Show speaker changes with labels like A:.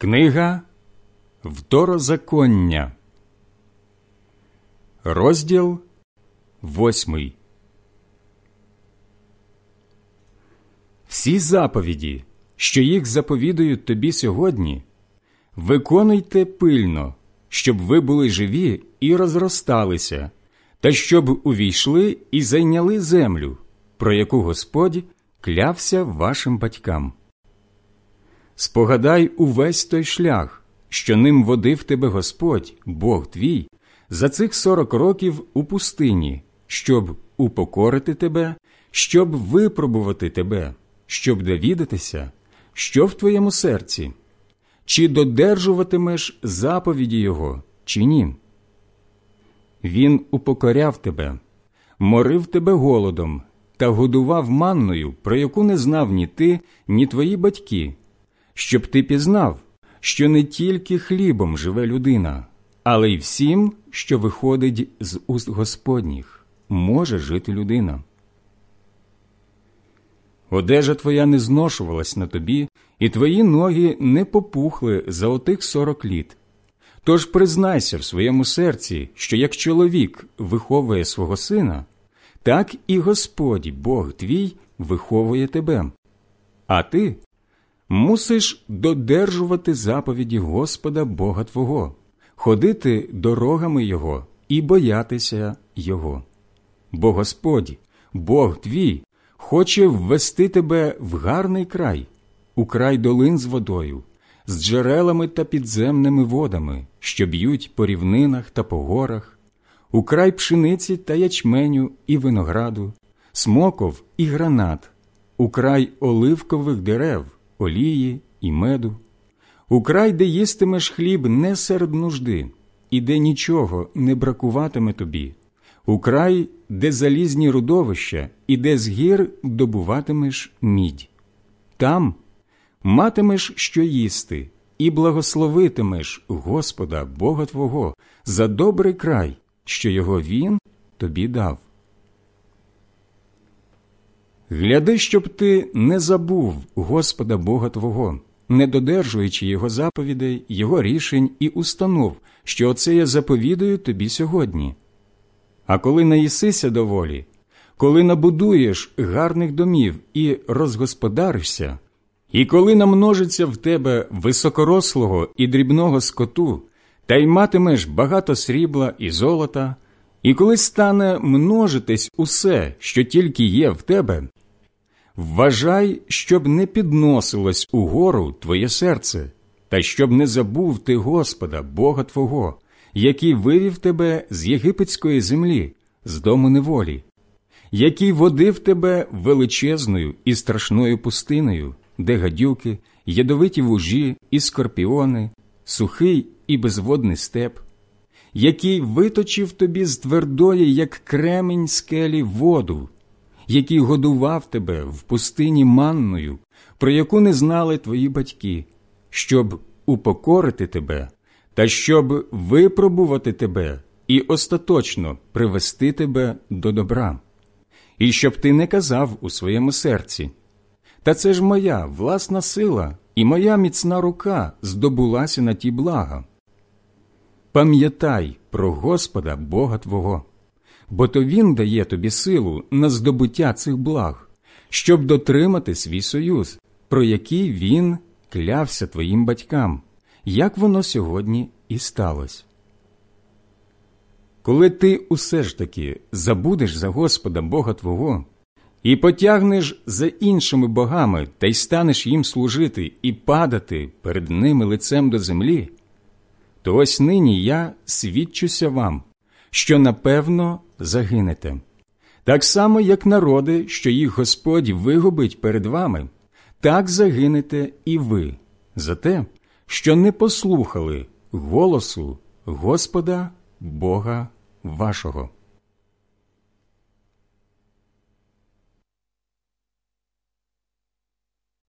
A: Книга Второзаконня, розділ восьмий. Всі заповіді, що їх заповідують тобі сьогодні, виконуйте пильно, щоб ви були живі і розросталися, та щоб увійшли і зайняли землю, про яку Господь клявся вашим батькам. Спогадай увесь той шлях, що ним водив тебе Господь, Бог твій, за цих сорок років у пустині, щоб упокорити тебе, щоб випробувати тебе, щоб довідатися, що в твоєму серці, чи додержуватимеш заповіді Його, чи ні. Він упокоряв тебе, морив тебе голодом та годував манною, про яку не знав ні ти, ні твої батьки щоб ти пізнав, що не тільки хлібом живе людина, але й всім, що виходить з уст Господніх, може жити людина. Одежа твоя не зношувалась на тобі, і твої ноги не попухли за отих сорок літ. Тож признайся в своєму серці, що як чоловік виховує свого сина, так і Господь Бог твій виховує тебе. А ти мусиш додержувати заповіді Господа Бога Твого, ходити дорогами Його і боятися Його. Бо Господь, Бог твій, хоче ввести тебе в гарний край, у край долин з водою, з джерелами та підземними водами, що б'ють по рівнинах та по горах, у край пшениці та ячменю і винограду, смоков і гранат, у край оливкових дерев олії і меду, у край, де їстимеш хліб не серед нужди, і де нічого не бракуватиме тобі, у край, де залізні рудовища, і де з гір добуватимеш мідь. Там матимеш що їсти, і благословитимеш Господа Бога Твого за добрий край, що його Він тобі дав. Гляди, щоб ти не забув Господа Бога Твого, не додержуючи Його заповідей, Його рішень і установ, що оце я заповідую тобі сьогодні. А коли наїсися доволі, коли набудуєш гарних домів і розгосподаришся, і коли намножиться в тебе високорослого і дрібного скоту, та й матимеш багато срібла і золота, і коли стане множитись усе, що тільки є в тебе, Вважай, щоб не підносилось угору твоє серце, та щоб не забув ти Господа, Бога Твого, який вивів тебе з єгипетської землі, з дому неволі, який водив тебе величезною і страшною пустиною, де гадюки, ядовиті вужі і скорпіони, сухий і безводний степ, який виточив тобі з твердої, як кремінь скелі, воду який годував тебе в пустині манною, про яку не знали твої батьки, щоб упокорити тебе та щоб випробувати тебе і остаточно привести тебе до добра, і щоб ти не казав у своєму серці. Та це ж моя власна сила і моя міцна рука здобулася на ті блага. Пам'ятай про Господа Бога Твого бо то Він дає тобі силу на здобуття цих благ, щоб дотримати свій союз, про який він клявся твоїм батькам, як воно сьогодні і сталося. Коли ти усе ж таки забудеш за Господа Бога Твого і потягнеш за іншими богами та й станеш їм служити і падати перед ними лицем до землі, то ось нині я свідчуся вам, що напевно загинете, так само, як народи, що їх Господь вигубить перед вами, так загинете і ви за те, що не послухали голосу Господа Бога вашого.